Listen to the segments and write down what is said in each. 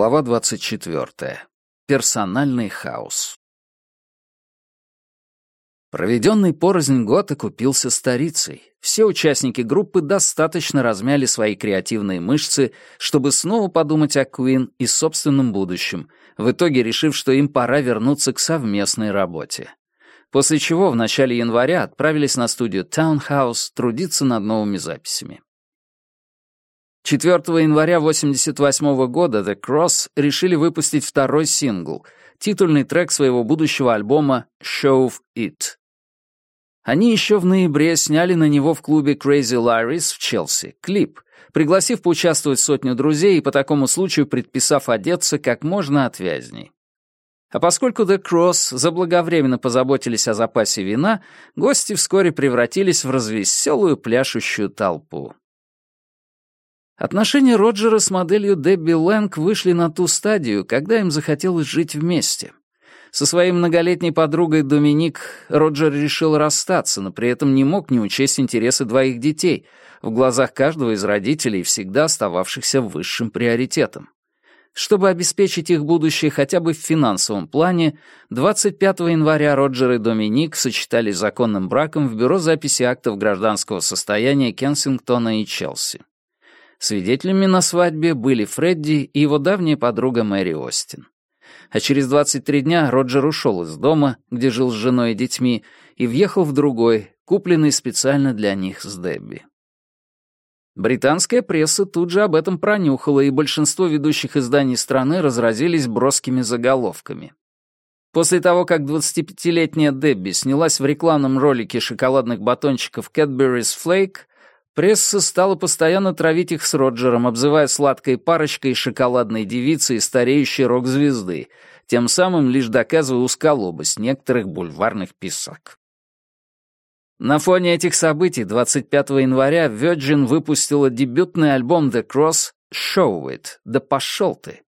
Глава 24. Персональный хаос. Проведенный порознь год окупился старицей. Все участники группы достаточно размяли свои креативные мышцы, чтобы снова подумать о Куин и собственном будущем, в итоге решив, что им пора вернуться к совместной работе. После чего в начале января отправились на студию Townhouse трудиться над новыми записями. 4 января 1988 года The Cross решили выпустить второй сингл, титульный трек своего будущего альбома «Show It». Они еще в ноябре сняли на него в клубе Crazy Larry's в Челси клип, пригласив поучаствовать сотню друзей и по такому случаю предписав одеться как можно отвязней. А поскольку The Cross заблаговременно позаботились о запасе вина, гости вскоре превратились в развеселую пляшущую толпу. Отношения Роджера с моделью Дебби Лэнг вышли на ту стадию, когда им захотелось жить вместе. Со своей многолетней подругой Доминик Роджер решил расстаться, но при этом не мог не учесть интересы двоих детей, в глазах каждого из родителей всегда остававшихся высшим приоритетом. Чтобы обеспечить их будущее хотя бы в финансовом плане, 25 января Роджер и Доминик сочетались законным браком в бюро записи актов гражданского состояния Кенсингтона и Челси. Свидетелями на свадьбе были Фредди и его давняя подруга Мэри Остин. А через 23 дня Роджер ушел из дома, где жил с женой и детьми, и въехал в другой, купленный специально для них с Дебби. Британская пресса тут же об этом пронюхала, и большинство ведущих изданий страны разразились броскими заголовками. После того, как 25-летняя Дебби снялась в рекламном ролике шоколадных батончиков Cadbury's Flake, Пресса стала постоянно травить их с Роджером, обзывая сладкой парочкой шоколадной девицы и стареющей рок-звезды, тем самым лишь доказывая усколобость некоторых бульварных писак. На фоне этих событий 25 января Virgin выпустила дебютный альбом The Cross «Show It», «Да пошел ты»,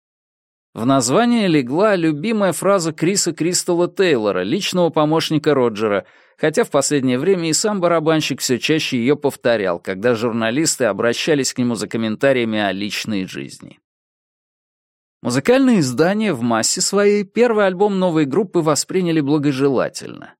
в названии легла любимая фраза Криса Кристалла Тейлора, личного помощника Роджера, хотя в последнее время и сам барабанщик все чаще ее повторял, когда журналисты обращались к нему за комментариями о личной жизни. Музыкальные издания в массе своей первый альбом новой группы восприняли благожелательно.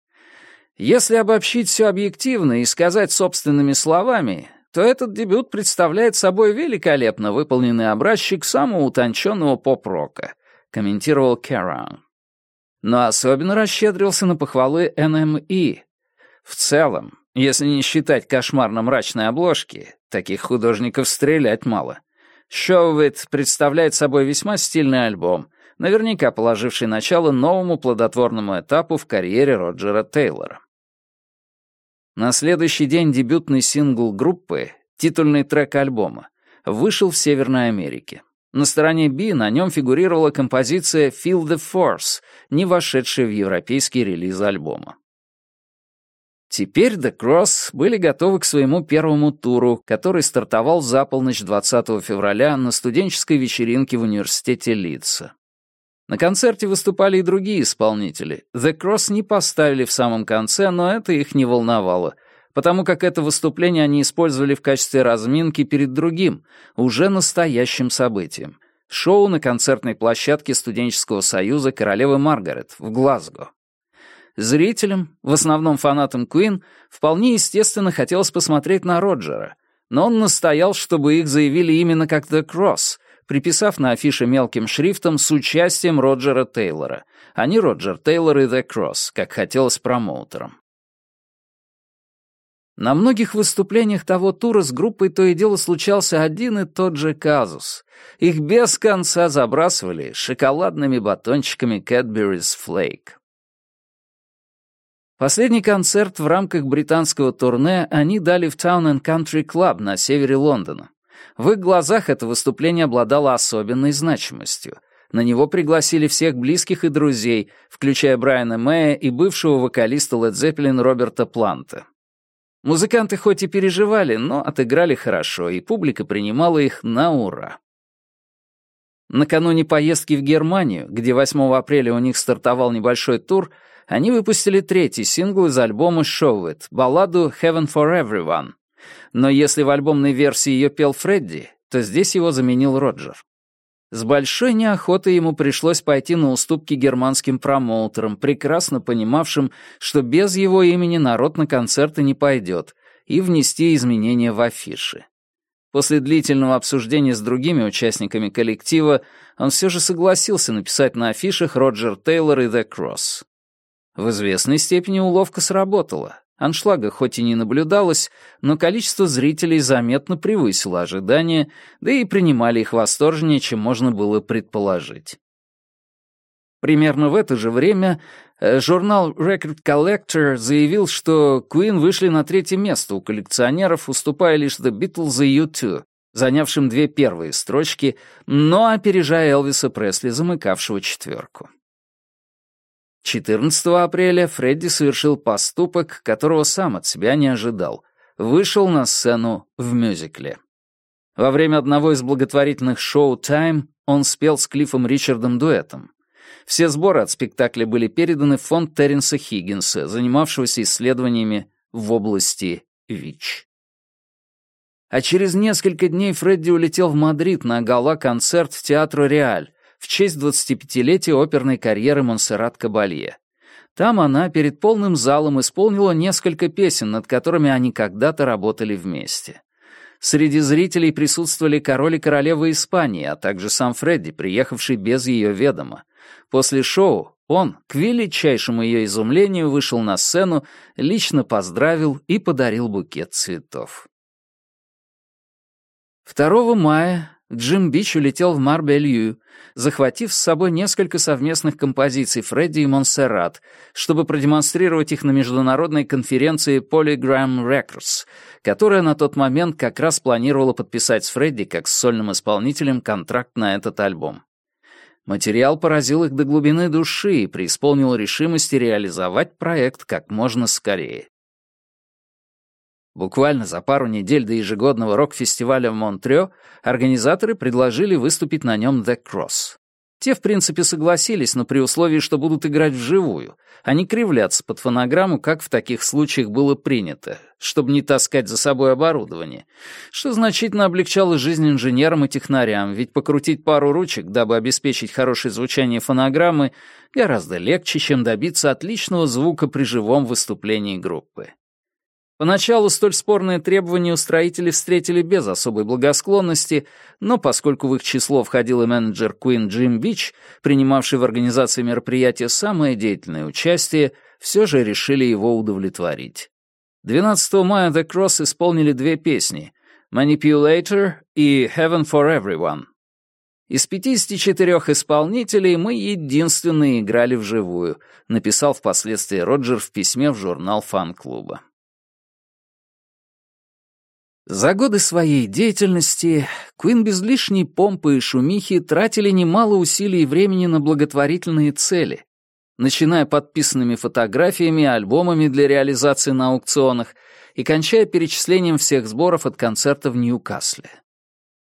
Если обобщить все объективно и сказать собственными словами, то этот дебют представляет собой великолепно выполненный образчик самого утонченного поп-рока», — комментировал Кэрон. Но особенно расщедрился на похвалы НМИ. В целом, если не считать кошмарно-мрачной обложки, таких художников стрелять мало. «Шоуэт» представляет собой весьма стильный альбом, наверняка положивший начало новому плодотворному этапу в карьере Роджера Тейлора. На следующий день дебютный сингл группы, титульный трек альбома, вышел в Северной Америке. На стороне B на нем фигурировала композиция «Feel the Force», не вошедшая в европейский релиз альбома. Теперь The Cross были готовы к своему первому туру, который стартовал за полночь 20 февраля на студенческой вечеринке в университете Лидса. На концерте выступали и другие исполнители. The Cross не поставили в самом конце, но это их не волновало, потому как это выступление они использовали в качестве разминки перед другим, уже настоящим событием. Шоу на концертной площадке студенческого союза королевы Маргарет в Глазго. Зрителям, в основном фанатам Куин, вполне естественно хотелось посмотреть на Роджера, но он настоял, чтобы их заявили именно как The Cross, приписав на афише мелким шрифтом с участием Роджера Тейлора, а не Роджер Тейлор и The Cross, как хотелось промоутерам. На многих выступлениях того тура с группой то и дело случался один и тот же казус. Их без конца забрасывали шоколадными батончиками Cadbury's Flake. Последний концерт в рамках британского турне они дали в Town and Country Club на севере Лондона. В их глазах это выступление обладало особенной значимостью. На него пригласили всех близких и друзей, включая Брайана Мэя и бывшего вокалиста Led Zeppelin Роберта Планта. Музыканты хоть и переживали, но отыграли хорошо, и публика принимала их на ура. Накануне поездки в Германию, где 8 апреля у них стартовал небольшой тур, они выпустили третий сингл из альбома «Show It» — балладу «Heaven for Everyone», но если в альбомной версии ее пел Фредди, то здесь его заменил Роджер. С большой неохотой ему пришлось пойти на уступки германским промоутерам, прекрасно понимавшим, что без его имени народ на концерты не пойдет, и внести изменения в афиши. После длительного обсуждения с другими участниками коллектива он все же согласился написать на афишах «Роджер Тейлор» и «The Cross». В известной степени уловка сработала. Аншлага хоть и не наблюдалось, но количество зрителей заметно превысило ожидания, да и принимали их восторженнее, чем можно было предположить. Примерно в это же время э, журнал Record Collector заявил, что Queen вышли на третье место у коллекционеров, уступая лишь The Beatles и U2, занявшим две первые строчки, но опережая Элвиса Пресли, замыкавшего четверку. 14 апреля Фредди совершил поступок, которого сам от себя не ожидал. Вышел на сцену в мюзикле. Во время одного из благотворительных шоу «Тайм» он спел с Клиффом Ричардом дуэтом. Все сборы от спектакля были переданы в фонд Терренса Хиггинса, занимавшегося исследованиями в области ВИЧ. А через несколько дней Фредди улетел в Мадрид на гала-концерт в Театро Реаль, в честь 25-летия оперной карьеры Монсеррат Кабалье. Там она перед полным залом исполнила несколько песен, над которыми они когда-то работали вместе. Среди зрителей присутствовали король и королева Испании, а также сам Фредди, приехавший без ее ведома. После шоу он, к величайшему ее изумлению, вышел на сцену, лично поздравил и подарил букет цветов. 2 мая Джим Бич улетел в Марбелью, захватив с собой несколько совместных композиций Фредди и Монсеррат, чтобы продемонстрировать их на международной конференции Polygram Records, которая на тот момент как раз планировала подписать с Фредди как с сольным исполнителем контракт на этот альбом. Материал поразил их до глубины души и преисполнил решимости реализовать проект как можно скорее. Буквально за пару недель до ежегодного рок-фестиваля в Монтрео организаторы предложили выступить на нем The Cross. Те, в принципе, согласились, но при условии, что будут играть вживую, а не кривляться под фонограмму, как в таких случаях было принято, чтобы не таскать за собой оборудование, что значительно облегчало жизнь инженерам и технарям, ведь покрутить пару ручек, дабы обеспечить хорошее звучание фонограммы, гораздо легче, чем добиться отличного звука при живом выступлении группы. Поначалу столь спорные требования устроители встретили без особой благосклонности, но поскольку в их число входил и менеджер Куин Джим Бич, принимавший в организации мероприятия самое деятельное участие, все же решили его удовлетворить. 12 мая The Cross исполнили две песни «Manipulator» и «Heaven for Everyone». Из 54 исполнителей мы единственные играли вживую, написал впоследствии Роджер в письме в журнал фан-клуба. За годы своей деятельности Куин без лишней помпы и шумихи тратили немало усилий и времени на благотворительные цели, начиная подписанными фотографиями и альбомами для реализации на аукционах и кончая перечислением всех сборов от концерта в Ньюкасле.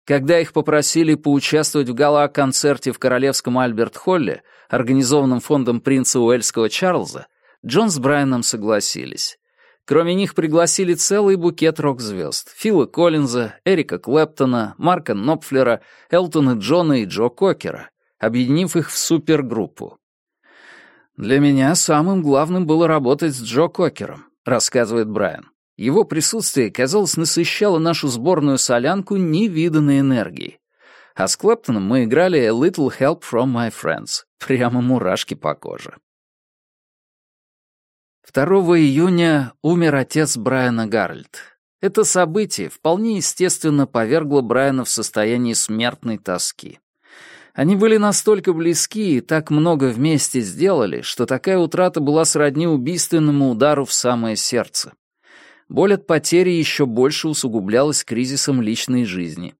Когда их попросили поучаствовать в гала-концерте в Королевском Альберт-Холле, организованном фондом принца Уэльского Чарльза, Джон с Брайаном согласились. Кроме них пригласили целый букет рок-звезд. Фила Коллинза, Эрика Клэптона, Марка Нопфлера, Элтона Джона и Джо Кокера, объединив их в супергруппу. «Для меня самым главным было работать с Джо Кокером», — рассказывает Брайан. «Его присутствие, казалось, насыщало нашу сборную солянку невиданной энергией. А с Клэптоном мы играли «A little help from my friends». Прямо мурашки по коже. 2 июня умер отец Брайана Гарольд. Это событие вполне естественно повергло Брайана в состояние смертной тоски. Они были настолько близки и так много вместе сделали, что такая утрата была сродни убийственному удару в самое сердце. Боль от потери еще больше усугублялась кризисом личной жизни.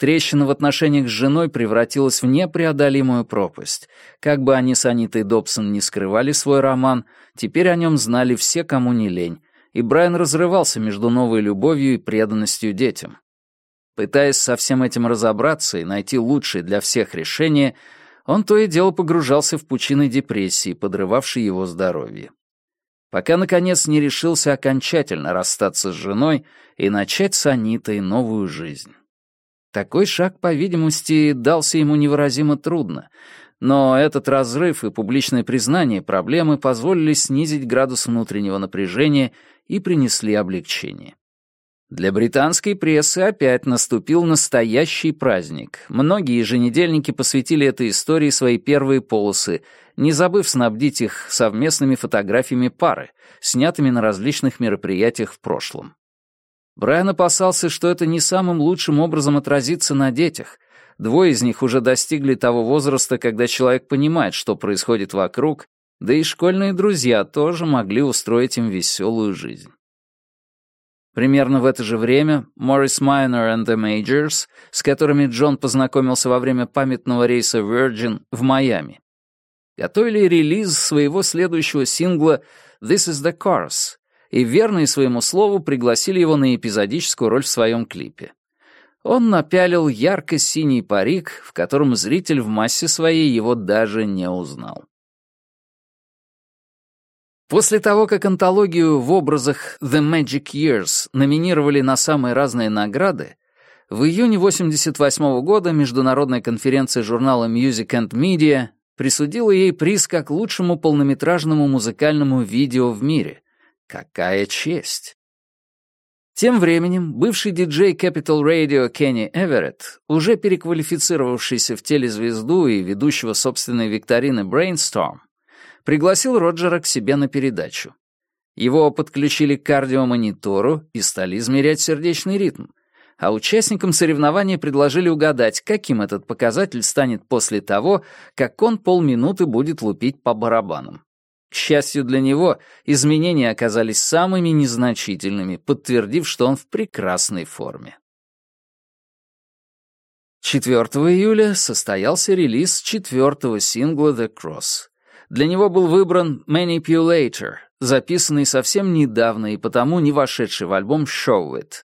Трещина в отношениях с женой превратилась в непреодолимую пропасть. Как бы они с Анитой Добсон не скрывали свой роман, теперь о нем знали все, кому не лень, и Брайан разрывался между новой любовью и преданностью детям. Пытаясь со всем этим разобраться и найти лучшее для всех решение, он то и дело погружался в пучины депрессии, подрывавшей его здоровье. Пока, наконец, не решился окончательно расстаться с женой и начать с Анитой новую жизнь. Такой шаг, по-видимости, дался ему невыразимо трудно, но этот разрыв и публичное признание проблемы позволили снизить градус внутреннего напряжения и принесли облегчение. Для британской прессы опять наступил настоящий праздник. Многие еженедельники посвятили этой истории свои первые полосы, не забыв снабдить их совместными фотографиями пары, снятыми на различных мероприятиях в прошлом. Брайан опасался, что это не самым лучшим образом отразится на детях. Двое из них уже достигли того возраста, когда человек понимает, что происходит вокруг, да и школьные друзья тоже могли устроить им веселую жизнь. Примерно в это же время Моррис Майнер and the Majors, с которыми Джон познакомился во время памятного рейса Virgin в Майами, готовили релиз своего следующего сингла «This is the Chorus», и, верные своему слову, пригласили его на эпизодическую роль в своем клипе. Он напялил ярко-синий парик, в котором зритель в массе своей его даже не узнал. После того, как антологию в образах «The Magic Years» номинировали на самые разные награды, в июне 1988 года международная конференция журнала Music and Media присудила ей приз как лучшему полнометражному музыкальному видео в мире — какая честь!» Тем временем бывший диджей Capital Radio Кенни Эверетт, уже переквалифицировавшийся в телезвезду и ведущего собственной викторины Brainstorm, пригласил Роджера к себе на передачу. Его подключили к кардиомонитору и стали измерять сердечный ритм, а участникам соревнования предложили угадать, каким этот показатель станет после того, как он полминуты будет лупить по барабанам. К счастью для него, изменения оказались самыми незначительными, подтвердив, что он в прекрасной форме. 4 июля состоялся релиз четвертого сингла «The Cross». Для него был выбран «Manipulator», записанный совсем недавно и потому не вошедший в альбом «Show It».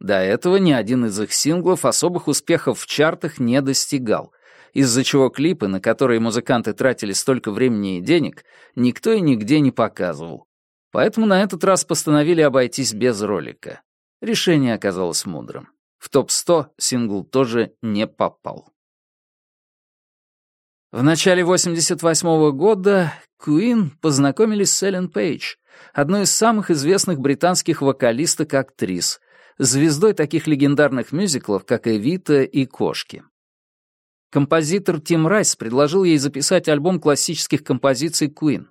До этого ни один из их синглов особых успехов в чартах не достигал, из-за чего клипы, на которые музыканты тратили столько времени и денег, никто и нигде не показывал. Поэтому на этот раз постановили обойтись без ролика. Решение оказалось мудрым. В топ-100 сингл тоже не попал. В начале 88 -го года Куин познакомились с Эллен Пейдж, одной из самых известных британских вокалисток-актрис, звездой таких легендарных мюзиклов, как «Эвита» и «Кошки». Композитор Тим Райс предложил ей записать альбом классических композиций Queen.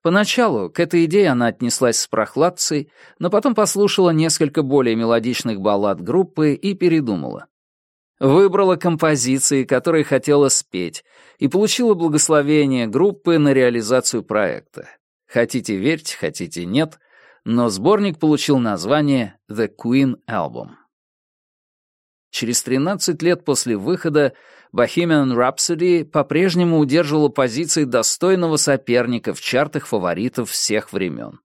Поначалу к этой идее она отнеслась с прохладцей, но потом послушала несколько более мелодичных баллад группы и передумала. Выбрала композиции, которые хотела спеть, и получила благословение группы на реализацию проекта. Хотите верьте, хотите нет, но сборник получил название «The Queen Album». Через 13 лет после выхода Bohemian Rhapsody по-прежнему удерживала позиции достойного соперника в чартах фаворитов всех времен.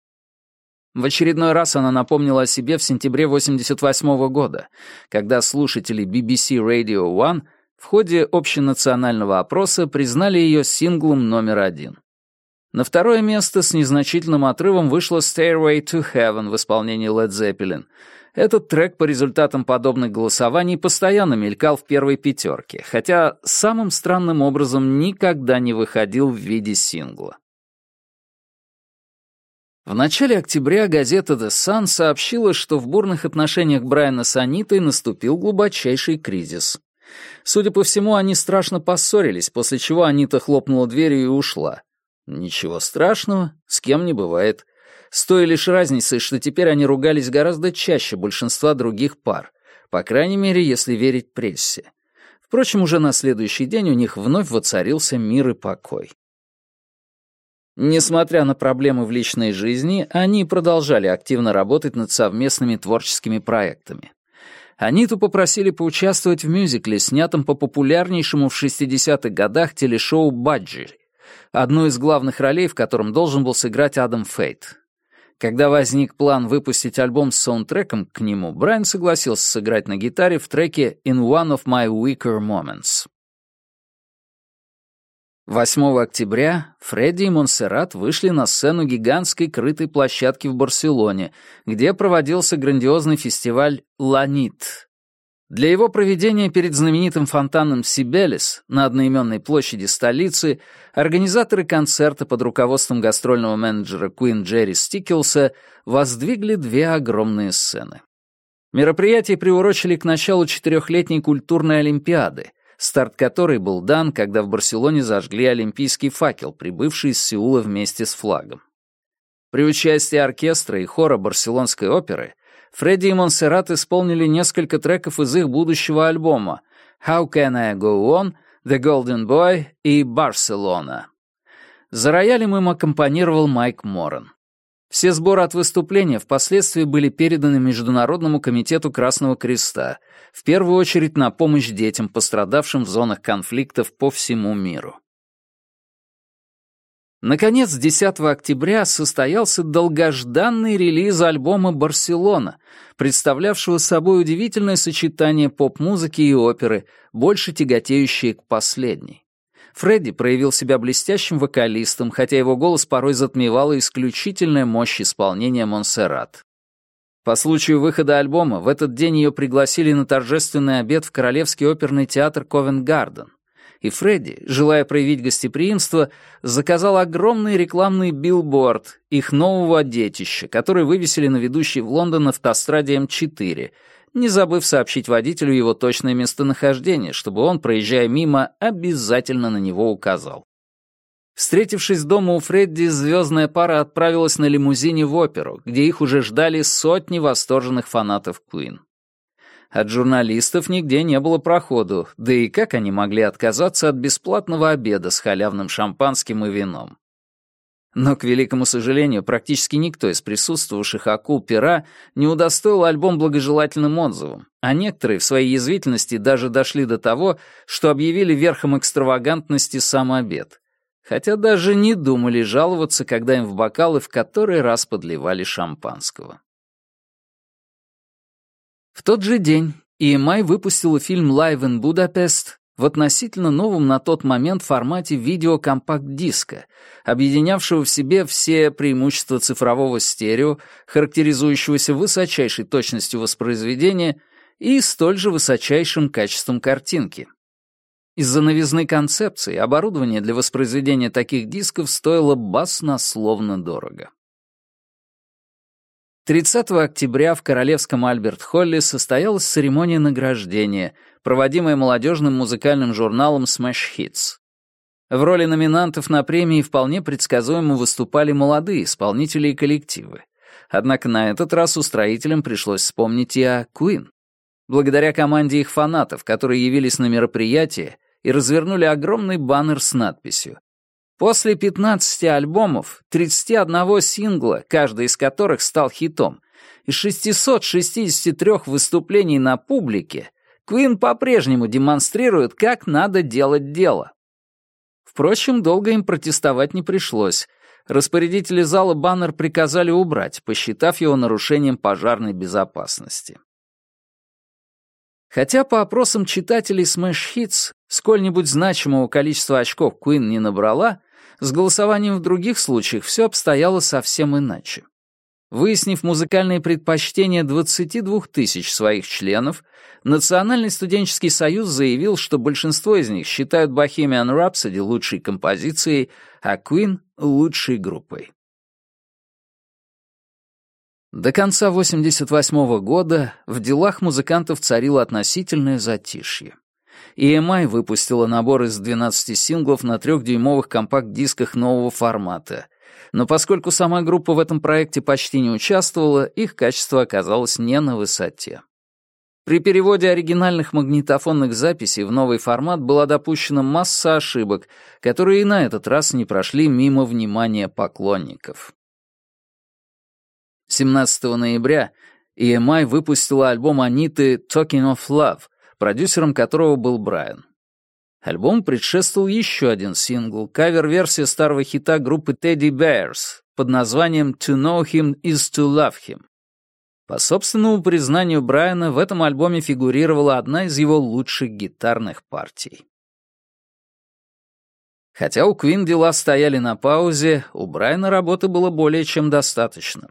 В очередной раз она напомнила о себе в сентябре 88 года, когда слушатели BBC Radio One в ходе общенационального опроса признали ее синглом номер один. На второе место с незначительным отрывом вышла «Stairway to Heaven» в исполнении Led Zeppelin. Этот трек по результатам подобных голосований постоянно мелькал в первой пятерке, хотя самым странным образом никогда не выходил в виде сингла. В начале октября газета «The Sun» сообщила, что в бурных отношениях Брайана с Анитой наступил глубочайший кризис. Судя по всему, они страшно поссорились, после чего Анита хлопнула дверью и ушла. Ничего страшного, с кем не бывает. С той лишь разницей, что теперь они ругались гораздо чаще большинства других пар, по крайней мере, если верить прессе. Впрочем, уже на следующий день у них вновь воцарился мир и покой. Несмотря на проблемы в личной жизни, они продолжали активно работать над совместными творческими проектами. Аниту попросили поучаствовать в мюзикле, снятом по популярнейшему в 60-х годах телешоу «Баджи» Одну из главных ролей, в котором должен был сыграть Адам Фейт. Когда возник план выпустить альбом с саундтреком к нему, Брайан согласился сыграть на гитаре в треке «In One of My Weaker Moments». 8 октября Фредди и Монсеррат вышли на сцену гигантской крытой площадки в Барселоне, где проводился грандиозный фестиваль «Ланит» Для его проведения перед знаменитым фонтаном Сибелис на одноименной площади столицы организаторы концерта под руководством гастрольного менеджера Куин Джерри Стикелса воздвигли две огромные сцены. Мероприятие приурочили к началу четырехлетней культурной олимпиады, старт которой был дан, когда в Барселоне зажгли олимпийский факел, прибывший из Сеула вместе с флагом. При участии оркестра и хора Барселонской оперы Фредди и Монсеррат исполнили несколько треков из их будущего альбома «How Can I Go On», «The Golden Boy» и «Барселона». За роялем им аккомпанировал Майк Моррен. Все сборы от выступления впоследствии были переданы Международному комитету Красного Креста, в первую очередь на помощь детям, пострадавшим в зонах конфликтов по всему миру. Наконец, 10 октября состоялся долгожданный релиз альбома «Барселона», представлявшего собой удивительное сочетание поп-музыки и оперы, больше тяготеющие к последней. Фредди проявил себя блестящим вокалистом, хотя его голос порой затмевала исключительная мощь исполнения Монсеррат. По случаю выхода альбома в этот день ее пригласили на торжественный обед в Королевский оперный театр Ковенгарден и Фредди, желая проявить гостеприимство, заказал огромный рекламный билборд их нового детища, который вывесили на ведущей в Лондон автостраде М4, не забыв сообщить водителю его точное местонахождение, чтобы он, проезжая мимо, обязательно на него указал. Встретившись дома у Фредди, звездная пара отправилась на лимузине в оперу, где их уже ждали сотни восторженных фанатов Куин. От журналистов нигде не было проходу, да и как они могли отказаться от бесплатного обеда с халявным шампанским и вином? Но, к великому сожалению, практически никто из присутствовавших акул пера не удостоил альбом благожелательным отзывом, а некоторые в своей язвительности даже дошли до того, что объявили верхом экстравагантности сам обед. Хотя даже не думали жаловаться, когда им в бокалы в который раз подливали шампанского. В тот же день EMI выпустила фильм «Live in Budapest» в относительно новом на тот момент формате видеокомпакт-диска, объединявшего в себе все преимущества цифрового стерео, характеризующегося высочайшей точностью воспроизведения и столь же высочайшим качеством картинки. Из-за новизны концепции оборудование для воспроизведения таких дисков стоило баснословно дорого. 30 октября в Королевском Альберт-Холле состоялась церемония награждения, проводимая молодежным музыкальным журналом Smash Hits. В роли номинантов на премии вполне предсказуемо выступали молодые исполнители и коллективы. Однако на этот раз устроителям пришлось вспомнить и о Queen. Благодаря команде их фанатов, которые явились на мероприятие и развернули огромный баннер с надписью После 15 альбомов, 31 сингла, каждый из которых стал хитом, и 663 выступлений на публике, Квин по-прежнему демонстрирует, как надо делать дело. Впрочем, долго им протестовать не пришлось. Распорядители зала баннер приказали убрать, посчитав его нарушением пожарной безопасности. Хотя по опросам читателей Smash Hits сколь-нибудь значимого количества очков Куин не набрала, с голосованием в других случаях все обстояло совсем иначе. Выяснив музыкальные предпочтения 22 тысяч своих членов, Национальный студенческий союз заявил, что большинство из них считают Bohemian Rhapsody лучшей композицией, а Queen — лучшей группой. До конца 1988 -го года в делах музыкантов царило относительное затишье. EMI выпустила набор из 12 синглов на трехдюймовых компакт-дисках нового формата. Но поскольку сама группа в этом проекте почти не участвовала, их качество оказалось не на высоте. При переводе оригинальных магнитофонных записей в новый формат была допущена масса ошибок, которые и на этот раз не прошли мимо внимания поклонников. 17 ноября EMI выпустила альбом Аниты «Talking of Love», продюсером которого был Брайан. Альбом предшествовал еще один сингл, кавер-версия старого хита группы Teddy Bears под названием «To Know Him Is To Love Him». По собственному признанию Брайана, в этом альбоме фигурировала одна из его лучших гитарных партий. Хотя у Квин дела стояли на паузе, у Брайана работы было более чем достаточно.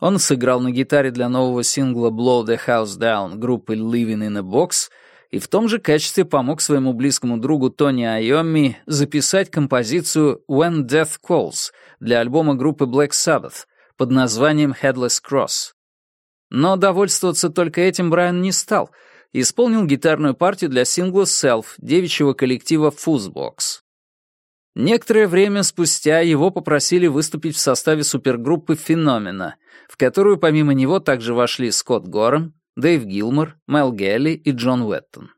Он сыграл на гитаре для нового сингла «Blow the House Down» группы «Living in a Box», и в том же качестве помог своему близкому другу Тони Айоми записать композицию «When Death Calls» для альбома группы Black Sabbath под названием «Headless Cross». Но довольствоваться только этим Брайан не стал исполнил гитарную партию для сингла «Self» девичьего коллектива «Foosbox». Некоторое время спустя его попросили выступить в составе супергруппы «Феномена», в которую помимо него также вошли Скотт Гором, Дэйв Гилмор, Мел Гелли и Джон Уэттон.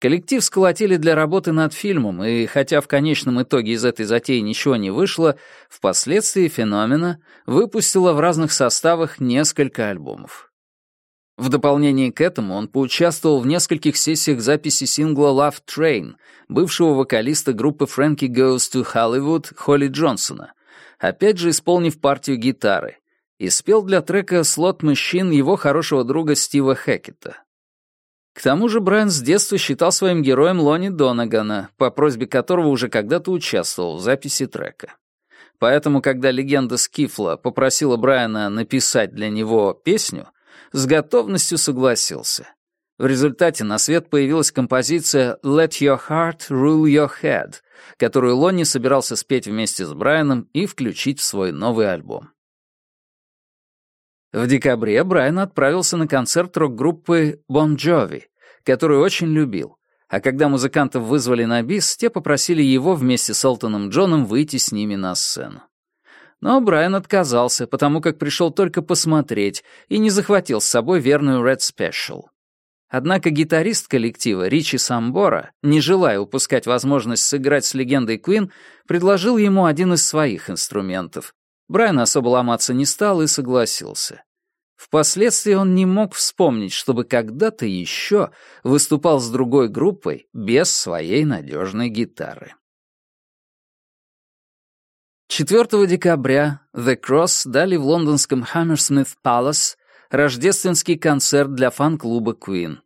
Коллектив сколотили для работы над фильмом, и хотя в конечном итоге из этой затеи ничего не вышло, впоследствии «Феномена» выпустила в разных составах несколько альбомов. В дополнение к этому он поучаствовал в нескольких сессиях записи сингла «Love Train» бывшего вокалиста группы «Frankie Goes to Hollywood» Холли Джонсона, опять же исполнив партию гитары, и спел для трека «Слот мужчин» его хорошего друга Стива Хекета. К тому же Брайан с детства считал своим героем Лони Донагана, по просьбе которого уже когда-то участвовал в записи трека. Поэтому, когда легенда Скифла попросила Брайана написать для него песню, с готовностью согласился. В результате на свет появилась композиция «Let your heart rule your head», которую Лонни собирался спеть вместе с Брайаном и включить в свой новый альбом. В декабре Брайан отправился на концерт рок-группы «Бон Джови», которую очень любил, а когда музыкантов вызвали на бис, те попросили его вместе с Элтоном Джоном выйти с ними на сцену. Но Брайан отказался, потому как пришел только посмотреть и не захватил с собой верную Red Special. Однако гитарист коллектива Ричи Самбора, не желая упускать возможность сыграть с легендой Куин, предложил ему один из своих инструментов Брайан особо ломаться не стал и согласился. Впоследствии он не мог вспомнить, чтобы когда-то еще выступал с другой группой без своей надежной гитары. 4 декабря The Cross дали в лондонском Hammersmith Palace рождественский концерт для фан-клуба Queen.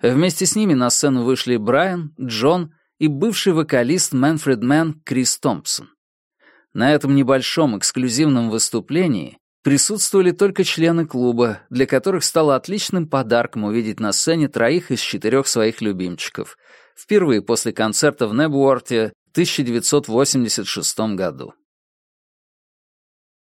Вместе с ними на сцену вышли Брайан, Джон и бывший вокалист Мэнфред Мэн Крис Томпсон. На этом небольшом эксклюзивном выступлении присутствовали только члены клуба, для которых стало отличным подарком увидеть на сцене троих из четырех своих любимчиков, впервые после концерта в Небуорте в 1986 году.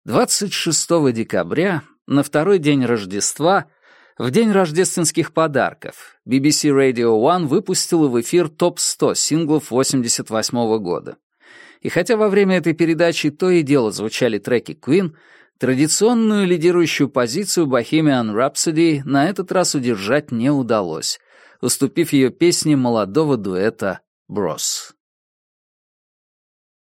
26 декабря, на второй день Рождества, в день рождественских подарков, BBC Radio One выпустила в эфир топ-100 синглов 1988 года. И хотя во время этой передачи то и дело звучали треки Queen, традиционную лидирующую позицию Bohemian Rhapsody на этот раз удержать не удалось, уступив ее песне молодого дуэта «Брос».